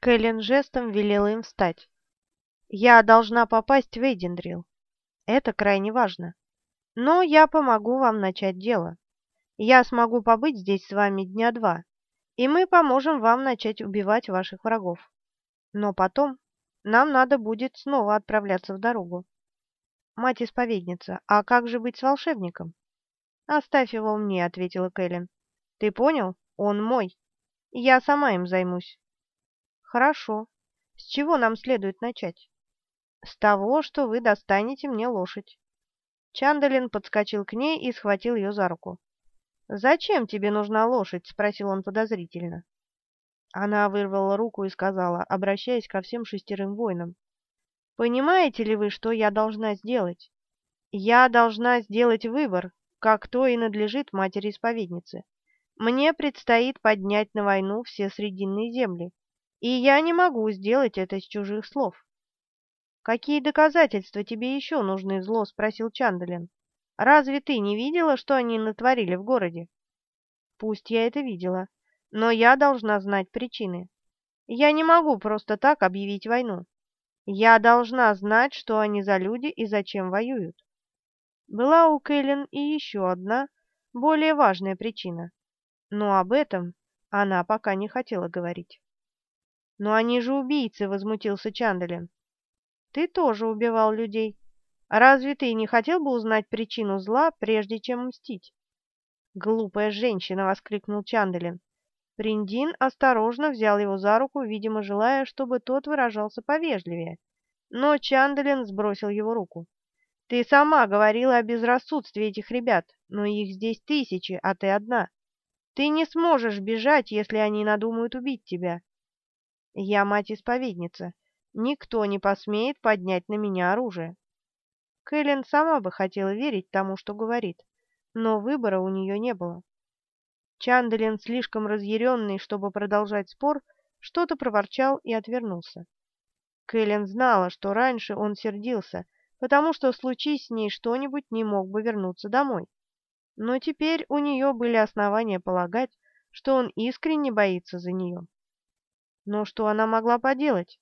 Кэлен жестом велела им встать. «Я должна попасть в Эйдендрил. Это крайне важно. Но я помогу вам начать дело. Я смогу побыть здесь с вами дня два, и мы поможем вам начать убивать ваших врагов. Но потом нам надо будет снова отправляться в дорогу. Мать-исповедница, а как же быть с волшебником? Оставь его мне, ответила Кэлен. Ты понял? Он мой. Я сама им займусь. Хорошо. С чего нам следует начать? С того, что вы достанете мне лошадь. Чандалин подскочил к ней и схватил ее за руку. «Зачем тебе нужна лошадь?» — спросил он подозрительно. Она вырвала руку и сказала, обращаясь ко всем шестерым воинам. «Понимаете ли вы, что я должна сделать? Я должна сделать выбор, как то и надлежит матери-исповеднице. Мне предстоит поднять на войну все срединные земли, и я не могу сделать это с чужих слов». «Какие доказательства тебе еще нужны, зло?» — спросил Чандалин. «Разве ты не видела, что они натворили в городе?» «Пусть я это видела, но я должна знать причины. Я не могу просто так объявить войну. Я должна знать, что они за люди и зачем воюют. Была у Кэлен и еще одна, более важная причина. Но об этом она пока не хотела говорить. «Но они же убийцы!» — возмутился Чандалин. «Ты тоже убивал людей. Разве ты не хотел бы узнать причину зла, прежде чем мстить?» «Глупая женщина!» — воскликнул Чандалин. Приндин осторожно взял его за руку, видимо, желая, чтобы тот выражался повежливее. Но Чандалин сбросил его руку. «Ты сама говорила о безрассудстве этих ребят, но их здесь тысячи, а ты одна. Ты не сможешь бежать, если они надумают убить тебя. Я мать-исповедница. Никто не посмеет поднять на меня оружие». Кэлен сама бы хотела верить тому, что говорит, но выбора у нее не было. Чандалин, слишком разъяренный, чтобы продолжать спор, что-то проворчал и отвернулся. Кэлен знала, что раньше он сердился, потому что, случись с ней что-нибудь, не мог бы вернуться домой. Но теперь у нее были основания полагать, что он искренне боится за нее. Но что она могла поделать?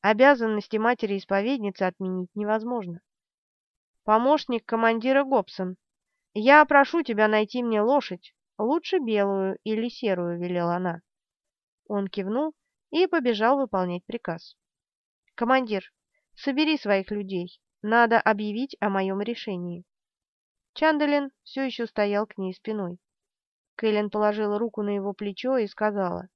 Обязанности матери-исповедницы отменить невозможно. Помощник командира Гобсон, я прошу тебя найти мне лошадь, «Лучше белую или серую», — велела она. Он кивнул и побежал выполнять приказ. «Командир, собери своих людей. Надо объявить о моем решении». Чандалин все еще стоял к ней спиной. Кэлен положила руку на его плечо и сказала,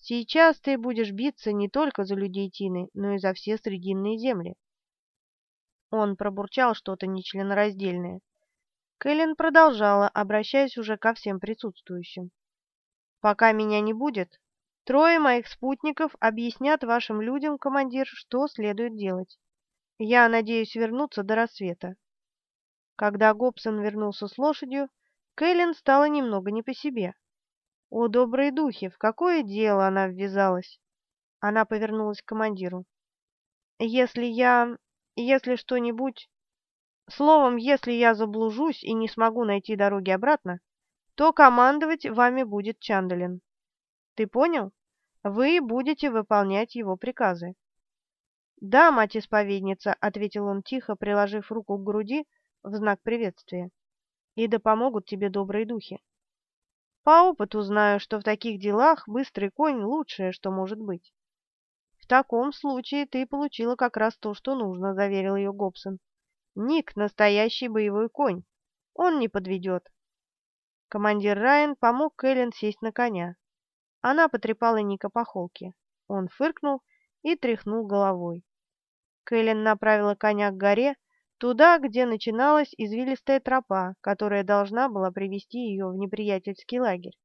«Сейчас ты будешь биться не только за людей Тины, но и за все срединные земли». Он пробурчал что-то нечленораздельное. Кэлен продолжала, обращаясь уже ко всем присутствующим. «Пока меня не будет, трое моих спутников объяснят вашим людям, командир, что следует делать. Я надеюсь вернуться до рассвета». Когда Гобсон вернулся с лошадью, Кэлен стала немного не по себе. «О, добрые духи, в какое дело она ввязалась?» Она повернулась к командиру. «Если я... если что-нибудь...» Словом, если я заблужусь и не смогу найти дороги обратно, то командовать вами будет Чандалин. Ты понял? Вы будете выполнять его приказы. «Да, мать-исповедница», — ответил он тихо, приложив руку к груди в знак приветствия. «И да помогут тебе добрые духи. По опыту знаю, что в таких делах быстрый конь — лучшее, что может быть». «В таком случае ты получила как раз то, что нужно», — заверил ее Гобсон. Ник — настоящий боевой конь. Он не подведет. Командир Райан помог Кэлен сесть на коня. Она потрепала Ника по холке. Он фыркнул и тряхнул головой. Кэлен направила коня к горе, туда, где начиналась извилистая тропа, которая должна была привести ее в неприятельский лагерь.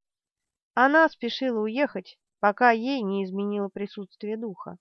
Она спешила уехать, пока ей не изменило присутствие духа.